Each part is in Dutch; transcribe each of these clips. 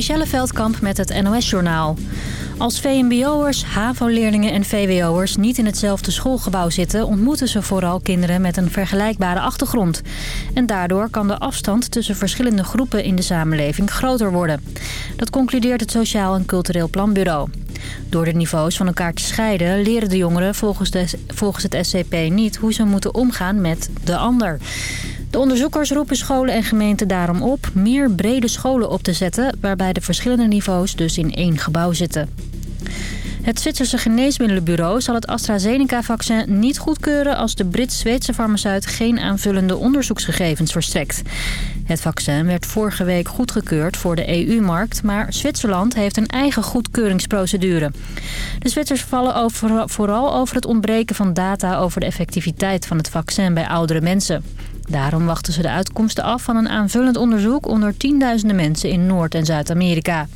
Michelle Veldkamp met het NOS-journaal. Als VMBO'ers, HAVO-leerlingen en VWO'ers niet in hetzelfde schoolgebouw zitten... ontmoeten ze vooral kinderen met een vergelijkbare achtergrond. En daardoor kan de afstand tussen verschillende groepen in de samenleving groter worden. Dat concludeert het Sociaal en Cultureel Planbureau. Door de niveaus van elkaar te scheiden leren de jongeren volgens, de, volgens het SCP niet... hoe ze moeten omgaan met de ander. De onderzoekers roepen scholen en gemeenten daarom op meer brede scholen op te zetten... waarbij de verschillende niveaus dus in één gebouw zitten. Het Zwitserse geneesmiddelenbureau zal het AstraZeneca-vaccin niet goedkeuren... als de Brits-Zweedse farmaceut geen aanvullende onderzoeksgegevens verstrekt. Het vaccin werd vorige week goedgekeurd voor de EU-markt... maar Zwitserland heeft een eigen goedkeuringsprocedure. De Zwitsers vallen vooral over het ontbreken van data... over de effectiviteit van het vaccin bij oudere mensen. Daarom wachten ze de uitkomsten af van een aanvullend onderzoek... onder tienduizenden mensen in Noord- en Zuid-Amerika.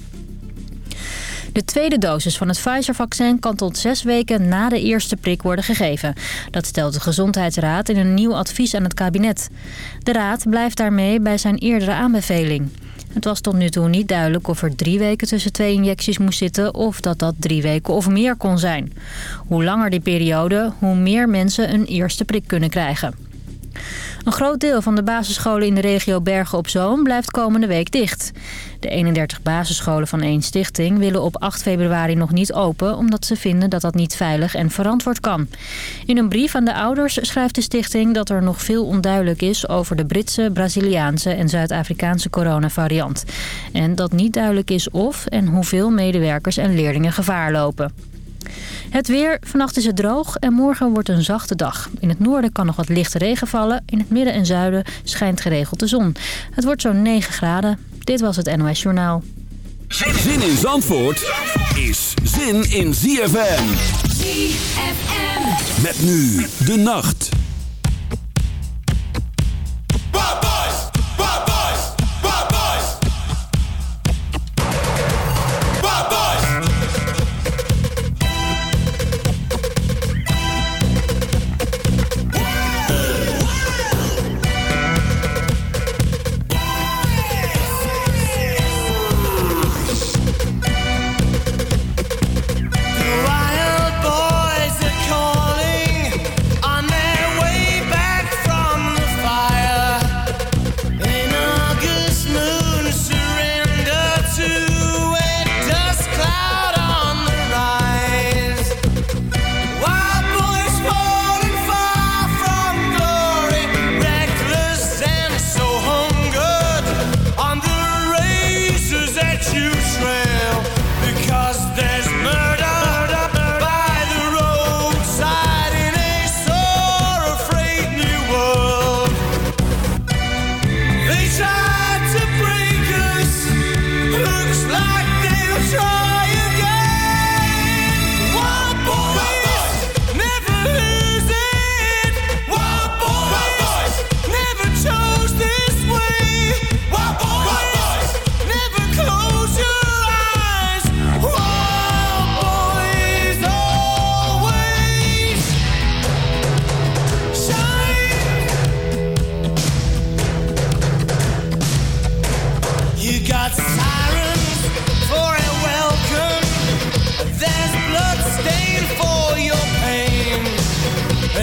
De tweede dosis van het Pfizer-vaccin kan tot zes weken na de eerste prik worden gegeven. Dat stelt de Gezondheidsraad in een nieuw advies aan het kabinet. De raad blijft daarmee bij zijn eerdere aanbeveling. Het was tot nu toe niet duidelijk of er drie weken tussen twee injecties moest zitten... of dat dat drie weken of meer kon zijn. Hoe langer die periode, hoe meer mensen een eerste prik kunnen krijgen. Een groot deel van de basisscholen in de regio Bergen op Zoom blijft komende week dicht. De 31 basisscholen van één stichting willen op 8 februari nog niet open... omdat ze vinden dat dat niet veilig en verantwoord kan. In een brief aan de ouders schrijft de stichting dat er nog veel onduidelijk is... over de Britse, Braziliaanse en Zuid-Afrikaanse coronavariant. En dat niet duidelijk is of en hoeveel medewerkers en leerlingen gevaar lopen. Het weer, vannacht is het droog en morgen wordt een zachte dag. In het noorden kan nog wat lichte regen vallen. In het midden en zuiden schijnt geregeld de zon. Het wordt zo'n 9 graden. Dit was het NOS Journaal. Zin in Zandvoort is zin in ZFM. ZFM. Met nu de nacht.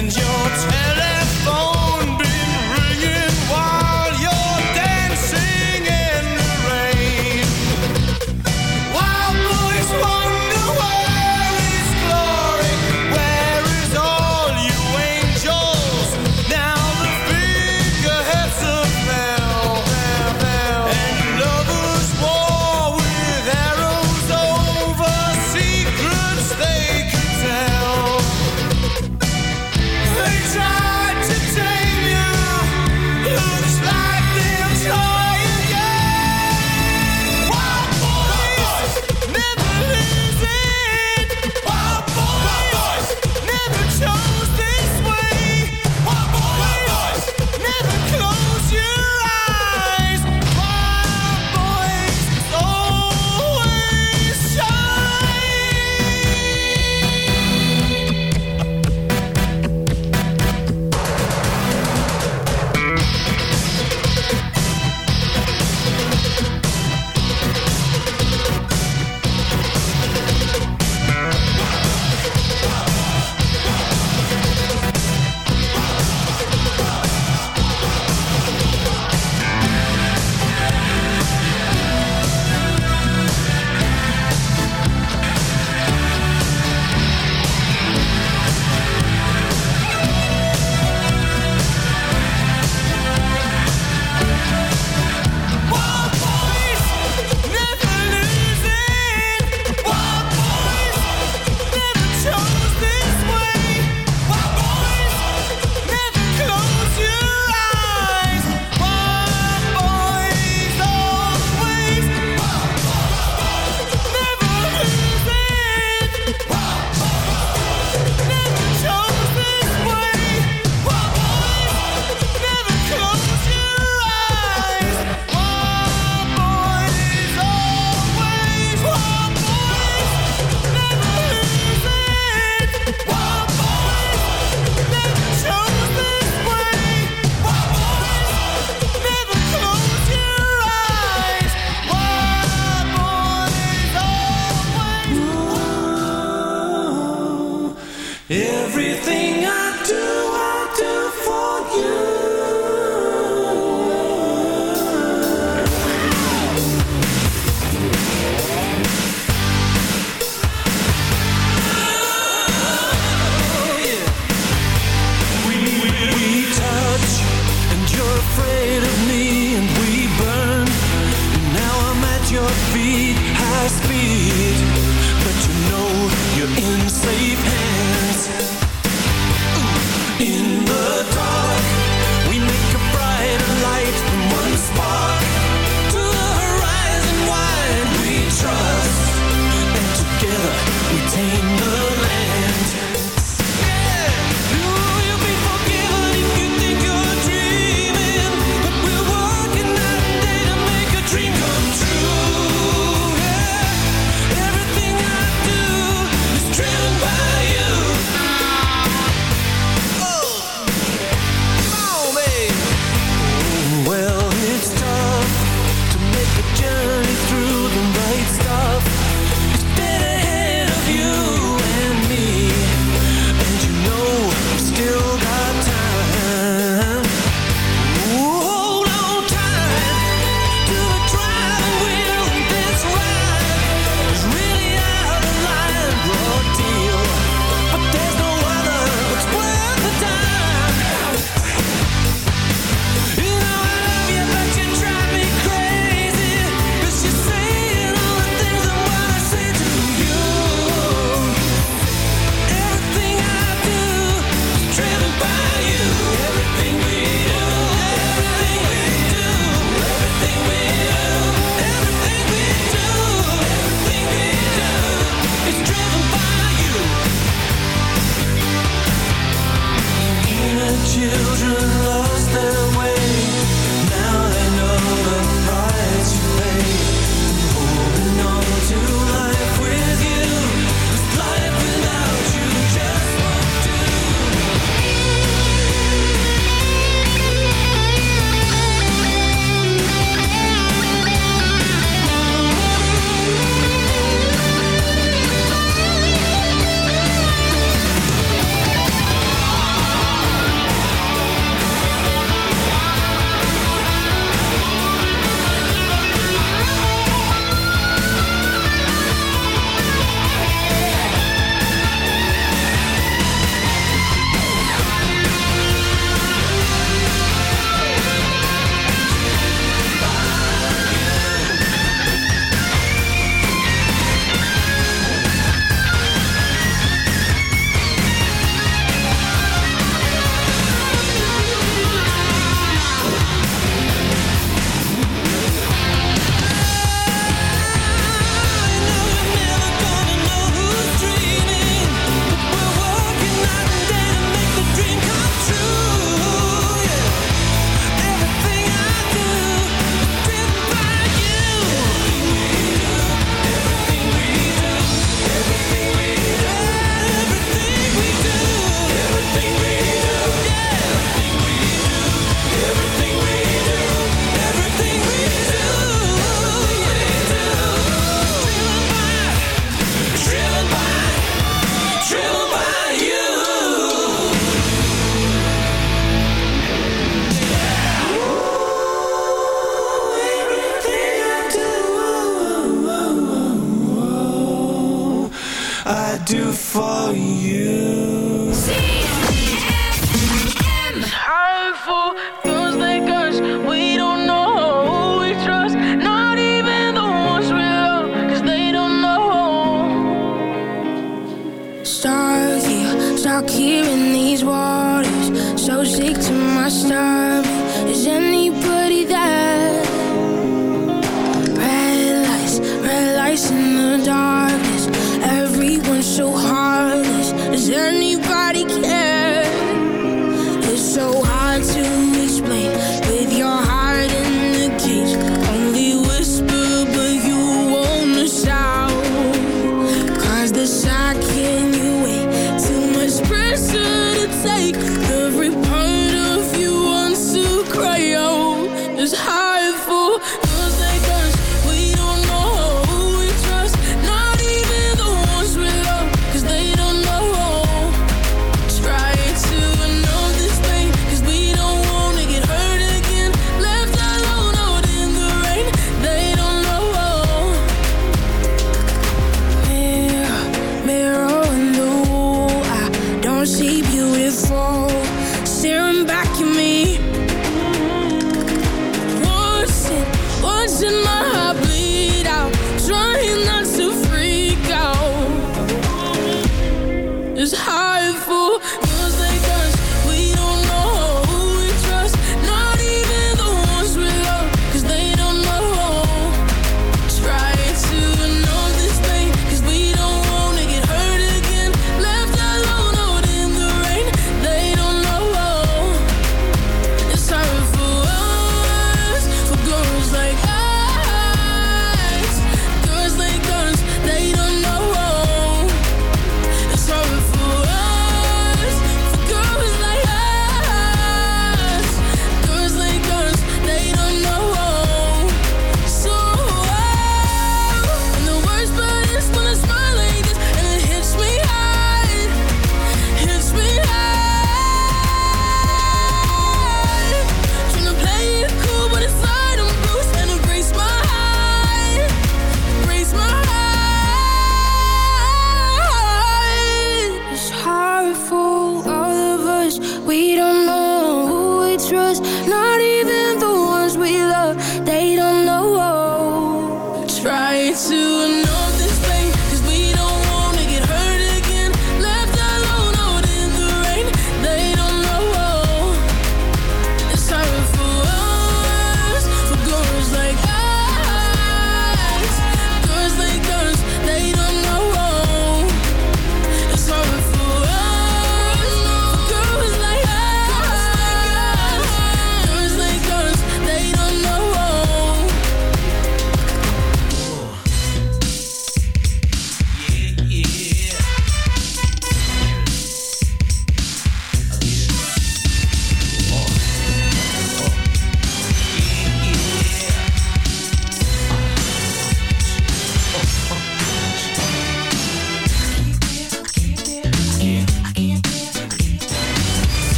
and you're telling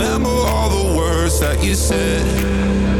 Remember all the words that you said.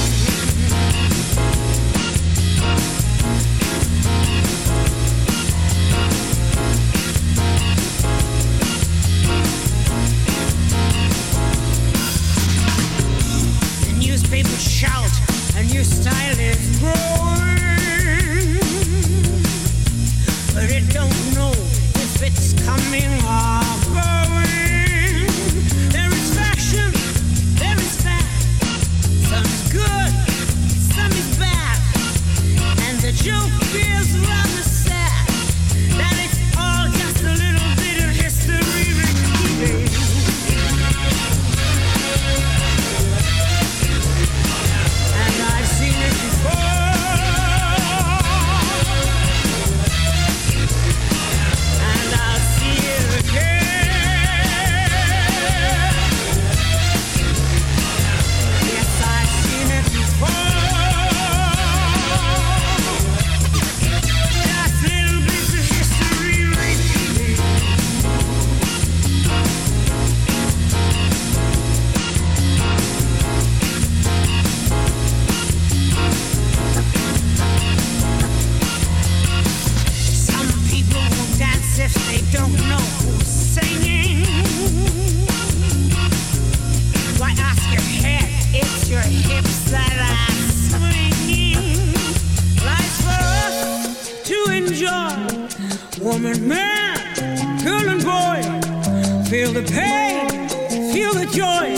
Feel the pain, feel the joy.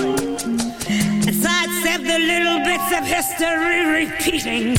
Sidestep the little bits of history repeating.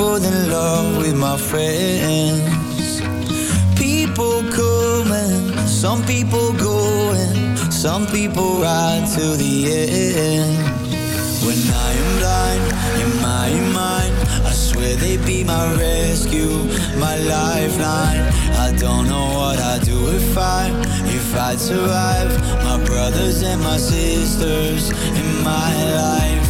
Deeper than love with my friends. People come and some people going, some people ride to the end. When I am blind in my mind, I swear they'd be my rescue, my lifeline. I don't know what I'd do if I, if I'd survive. My brothers and my sisters in my life.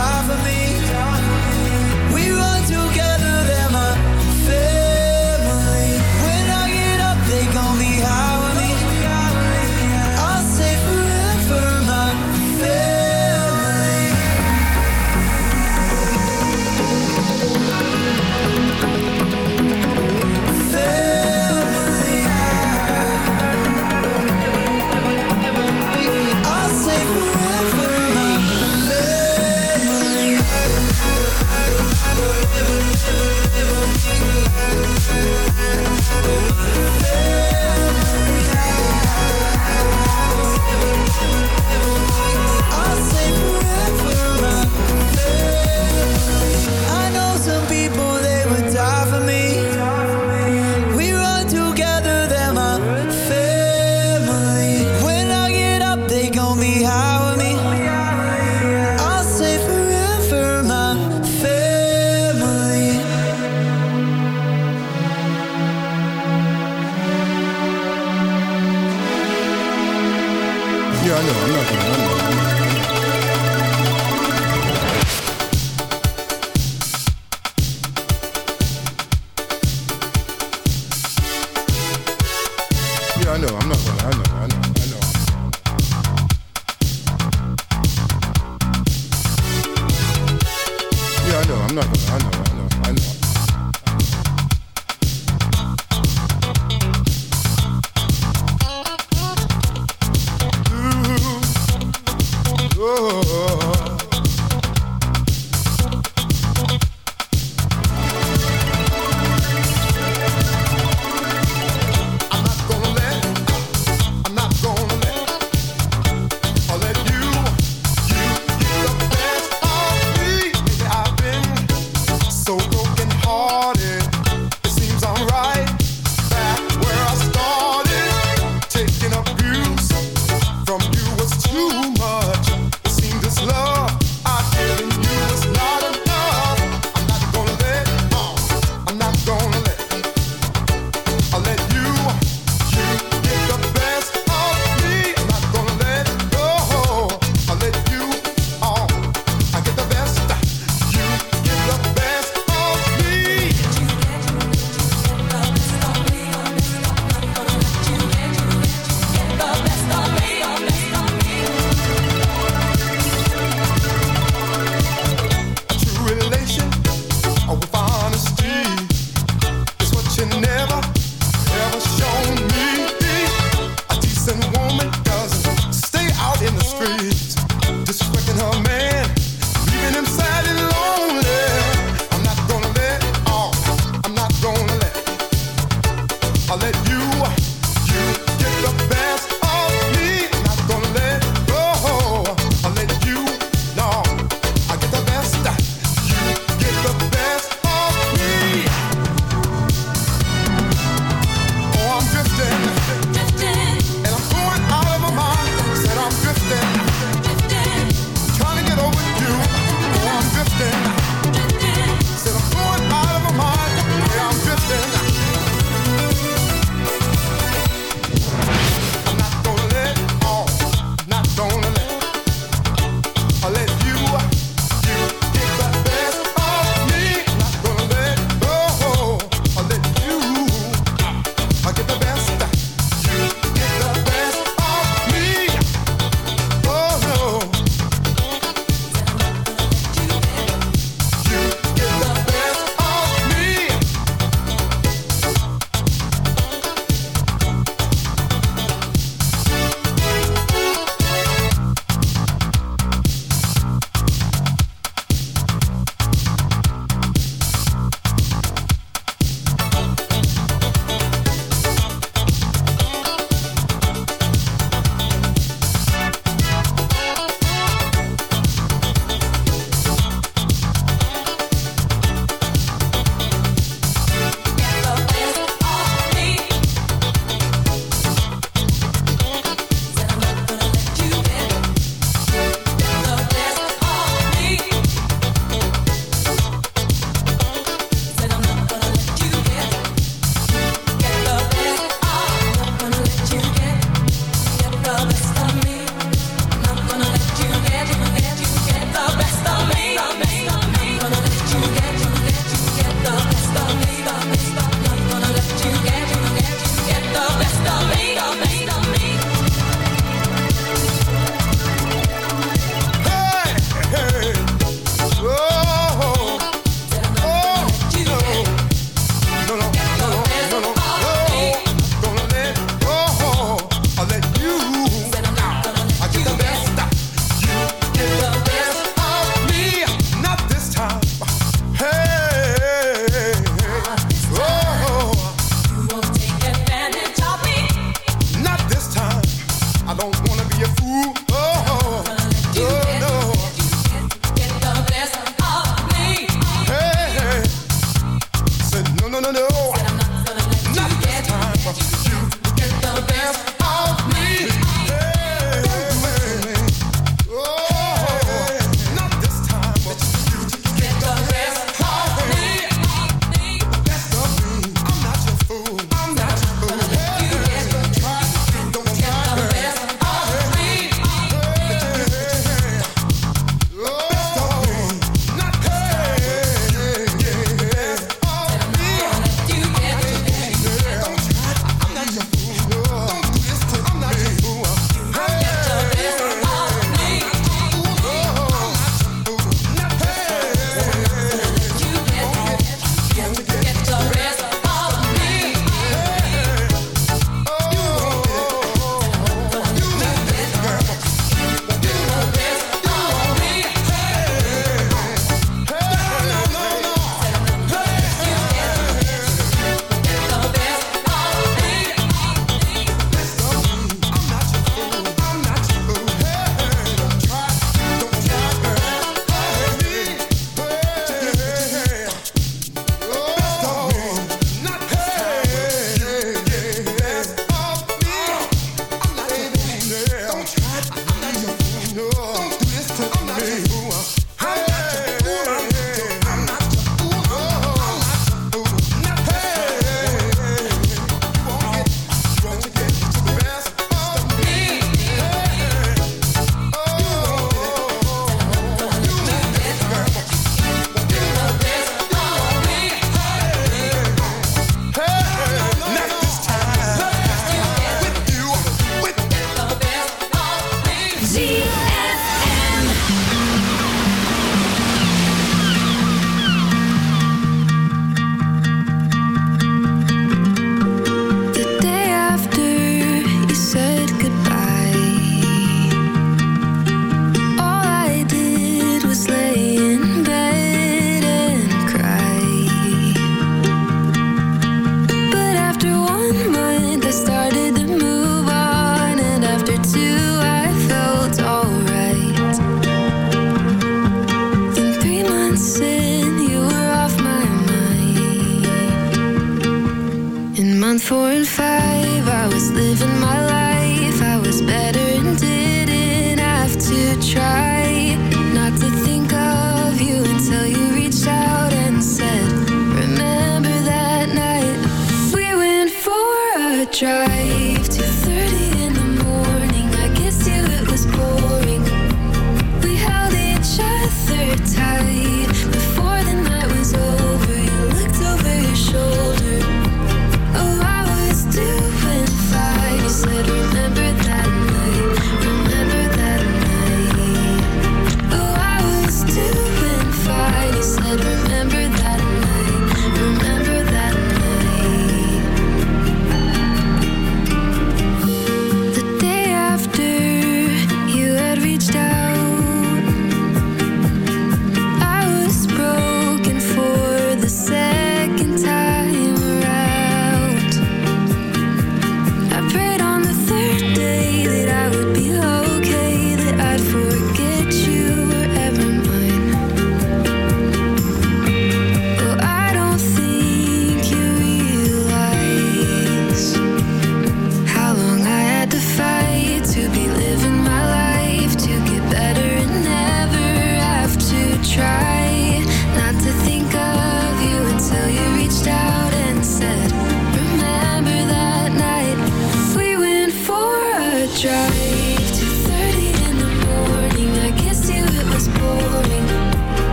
love.